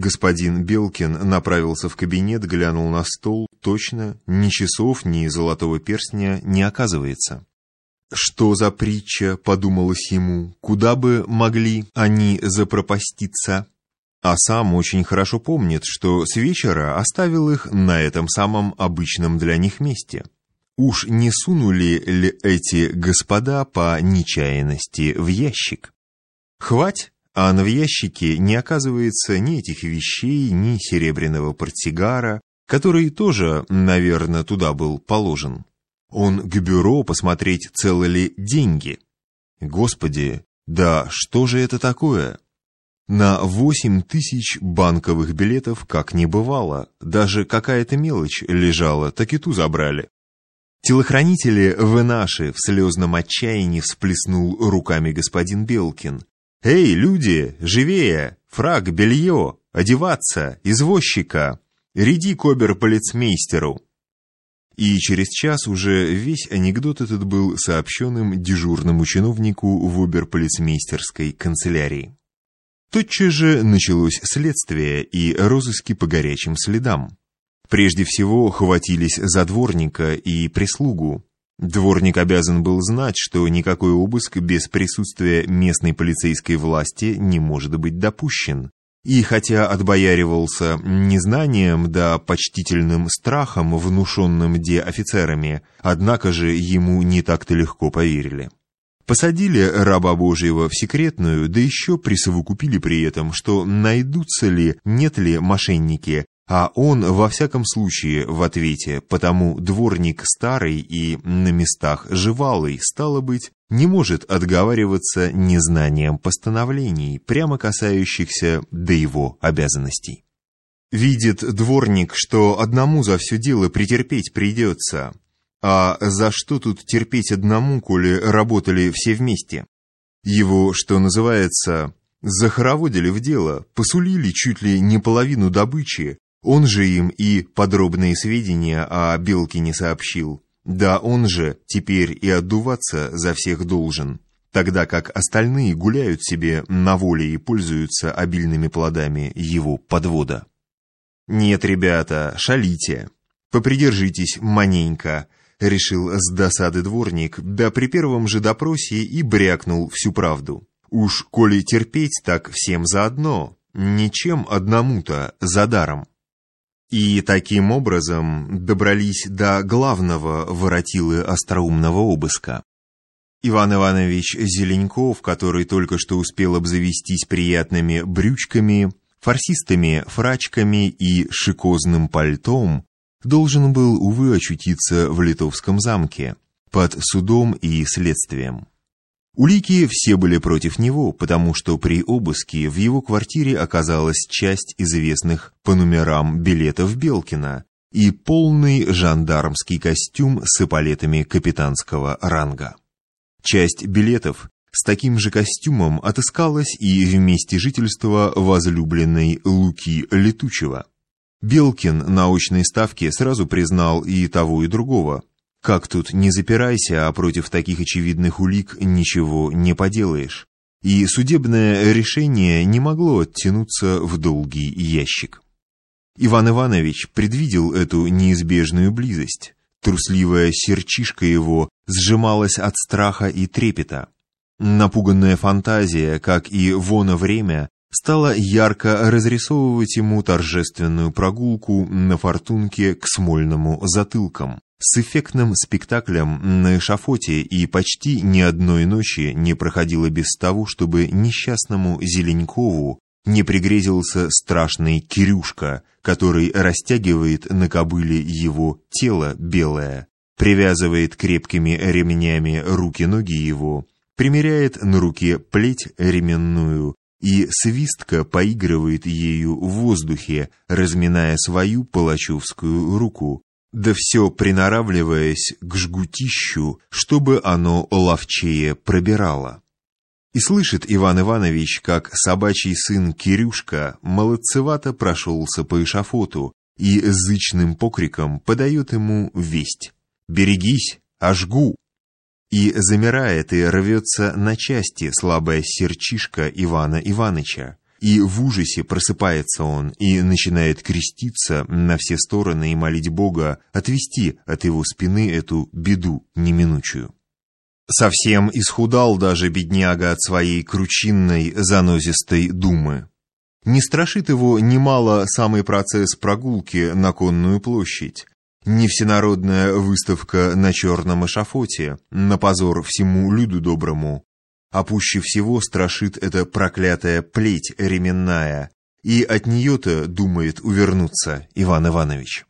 Господин Белкин направился в кабинет, глянул на стол. Точно, ни часов, ни золотого перстня не оказывается. «Что за притча?» — подумалось ему. «Куда бы могли они запропаститься?» А сам очень хорошо помнит, что с вечера оставил их на этом самом обычном для них месте. Уж не сунули ли эти господа по нечаянности в ящик? Хвать, а на ящике не оказывается ни этих вещей, ни серебряного портсигара, который тоже, наверное, туда был положен. Он к бюро посмотреть, целы ли деньги. Господи, да что же это такое? На восемь тысяч банковых билетов как не бывало, даже какая-то мелочь лежала, так и ту забрали. Телохранители в наши в слезном отчаянии всплеснул руками господин Белкин. «Эй, люди, живее! Фраг, белье! Одеваться! Извозчика! Ряди к обер-полицмейстеру!» И через час уже весь анекдот этот был сообщенным дежурному чиновнику в оберполицмейстерской канцелярии. Тотчас же началось следствие и розыски по горячим следам. Прежде всего хватились за дворника и прислугу. Дворник обязан был знать, что никакой обыск без присутствия местной полицейской власти не может быть допущен. И хотя отбояривался незнанием да почтительным страхом, внушенным де офицерами, однако же ему не так-то легко поверили. Посадили раба Божьего в секретную, да еще присовокупили при этом, что найдутся ли, нет ли мошенники, а он, во всяком случае, в ответе, потому дворник старый и на местах живалый, стало быть, не может отговариваться незнанием постановлений, прямо касающихся до его обязанностей. Видит дворник, что одному за все дело претерпеть придется. А за что тут терпеть одному, коли работали все вместе? Его, что называется, захороводили в дело, посулили чуть ли не половину добычи, он же им и подробные сведения о Белке не сообщил. Да он же теперь и отдуваться за всех должен, тогда как остальные гуляют себе на воле и пользуются обильными плодами его подвода. «Нет, ребята, шалите. Попридержитесь маненько», — решил с досады дворник, да при первом же допросе и брякнул всю правду. «Уж коли терпеть, так всем заодно, ничем одному-то, за даром». И таким образом добрались до главного воротилы остроумного обыска. Иван Иванович Зеленьков, который только что успел обзавестись приятными брючками, фарсистыми фрачками и шикозным пальтом, должен был, увы, очутиться в Литовском замке под судом и следствием. Улики все были против него, потому что при обыске в его квартире оказалась часть известных по номерам билетов Белкина и полный жандармский костюм с эполетами капитанского ранга. Часть билетов с таким же костюмом отыскалась и в месте жительства возлюбленной Луки Летучего. Белкин на очной ставке сразу признал и того, и другого, как тут не запирайся, а против таких очевидных улик ничего не поделаешь. И судебное решение не могло оттянуться в долгий ящик. Иван Иванович предвидел эту неизбежную близость. Трусливая серчишка его сжималась от страха и трепета. Напуганная фантазия, как и воно время, стала ярко разрисовывать ему торжественную прогулку на фортунке к смольному затылкам с эффектным спектаклем на эшафоте и почти ни одной ночи не проходило без того, чтобы несчастному Зеленькову не пригрезился страшный Кирюшка, который растягивает на кобыле его тело белое, привязывает крепкими ремнями руки-ноги его, примеряет на руке плеть ременную и свистка поигрывает ею в воздухе, разминая свою палачевскую руку, да все приноравливаясь к жгутищу, чтобы оно ловчее пробирало. И слышит Иван Иванович, как собачий сын Кирюшка молодцевато прошелся по эшафоту и зычным покриком подает ему весть «Берегись, ожгу!» И замирает и рвется на части слабая серчишка Ивана Иваныча, И в ужасе просыпается он и начинает креститься на все стороны и молить Бога отвести от его спины эту беду неминучую. Совсем исхудал даже бедняга от своей кручинной занозистой думы. Не страшит его немало самый процесс прогулки на конную площадь, не всенародная выставка на черном эшафоте, на позор всему люду доброму, а пуще всего страшит эта проклятая плеть ременная, и от нее-то думает увернуться Иван Иванович.